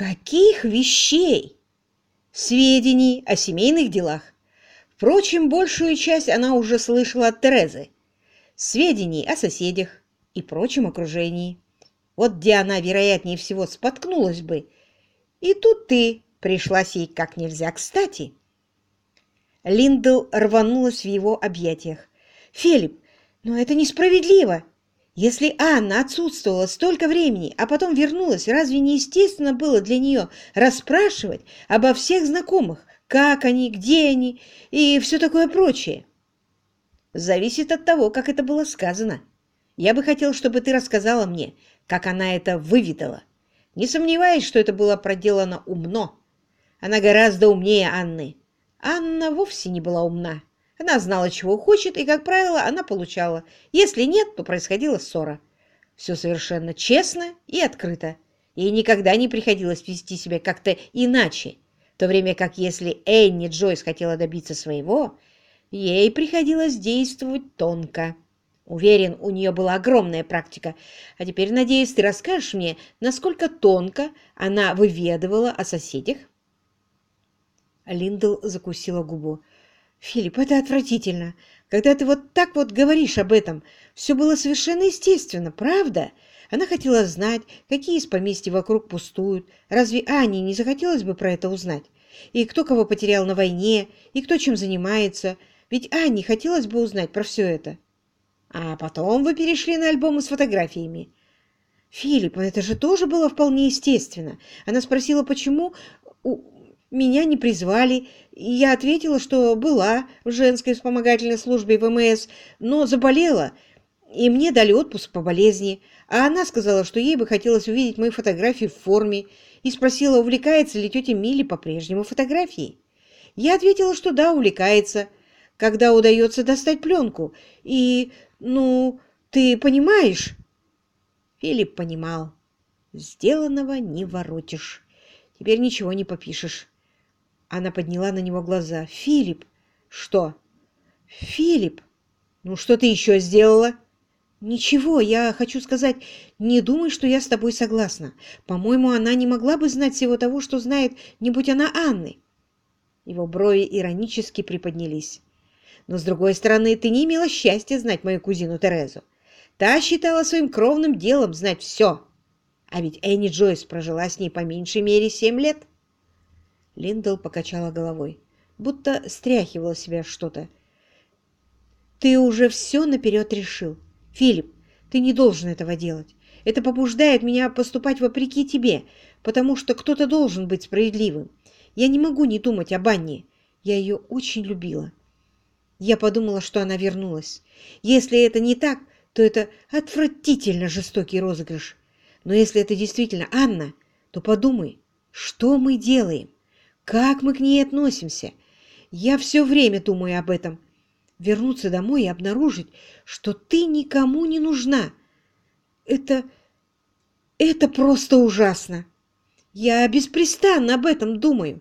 Каких вещей? Сведений о семейных делах. Впрочем, большую часть она уже слышала от Терезы. Сведений о соседях и прочем окружении. Вот где она, вероятнее всего, споткнулась бы. И тут ты пришлась ей как нельзя кстати. Линдл рванулась в его объятиях. «Филипп, но это несправедливо! Если Анна отсутствовала столько времени, а потом вернулась, разве не естественно было для нее расспрашивать обо всех знакомых, как они, где они и все такое прочее?» «Зависит от того, как это было сказано. Я бы хотел, чтобы ты рассказала мне, как она это выведала. Не сомневаюсь, что это было проделано умно. Она гораздо умнее Анны. Анна вовсе не была умна. Она знала, чего хочет, и, как правило, она получала. Если нет, то происходила ссора. Все совершенно честно и открыто. Ей никогда не приходилось вести себя как-то иначе, в то время как если Энни Джойс хотела добиться своего, ей приходилось действовать тонко. Уверен, у нее была огромная практика. А теперь, надеюсь, ты расскажешь мне, насколько тонко она выведывала о соседях? Линдл закусила губу. «Филипп, это отвратительно. Когда ты вот так вот говоришь об этом, все было совершенно естественно, правда? Она хотела знать, какие из поместья вокруг пустуют. Разве Ане не захотелось бы про это узнать? И кто кого потерял на войне, и кто чем занимается. Ведь Анне хотелось бы узнать про все это». А потом вы перешли на альбомы с фотографиями. Филипп, это же тоже было вполне естественно. Она спросила, почему у... меня не призвали. И я ответила, что была в женской вспомогательной службе ВМС, но заболела, и мне дали отпуск по болезни. А она сказала, что ей бы хотелось увидеть мои фотографии в форме, и спросила, увлекается ли тетя Милли по-прежнему фотографией. Я ответила, что да, увлекается, когда удается достать пленку, и ну, ты понимаешь? Филипп понимал. Сделанного не воротишь. Теперь ничего не попишешь. Она подняла на него глаза. Филипп! Что? Филипп! Ну, что ты еще сделала? Ничего, я хочу сказать, не думай, что я с тобой согласна. По-моему, она не могла бы знать всего того, что знает, не будь она Анны. Его брови иронически приподнялись. Но, с другой стороны, ты не имела счастья знать мою кузину Терезу. Та считала своим кровным делом знать все. А ведь Энни Джойс прожила с ней по меньшей мере семь лет. Линдл покачала головой, будто стряхивала себя что-то. «Ты уже все наперед решил. Филипп, ты не должен этого делать. Это побуждает меня поступать вопреки тебе, потому что кто-то должен быть справедливым. Я не могу не думать об Анне. Я ее очень любила. Я подумала, что она вернулась. Если это не так, то это отвратительно жестокий розыгрыш. Но если это действительно Анна, то подумай, что мы делаем, как мы к ней относимся. Я все время думаю об этом. Вернуться домой и обнаружить, что ты никому не нужна. Это... это просто ужасно. Я беспрестанно об этом думаю.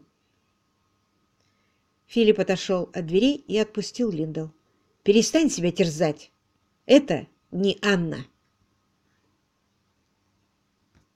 Филипп отошел от дверей и отпустил Линдл. «Перестань себя терзать. Это не Анна».